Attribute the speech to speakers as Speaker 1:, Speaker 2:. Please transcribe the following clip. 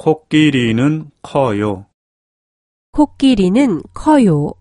Speaker 1: 코끼리는 커요.
Speaker 2: 코끼리는 커요.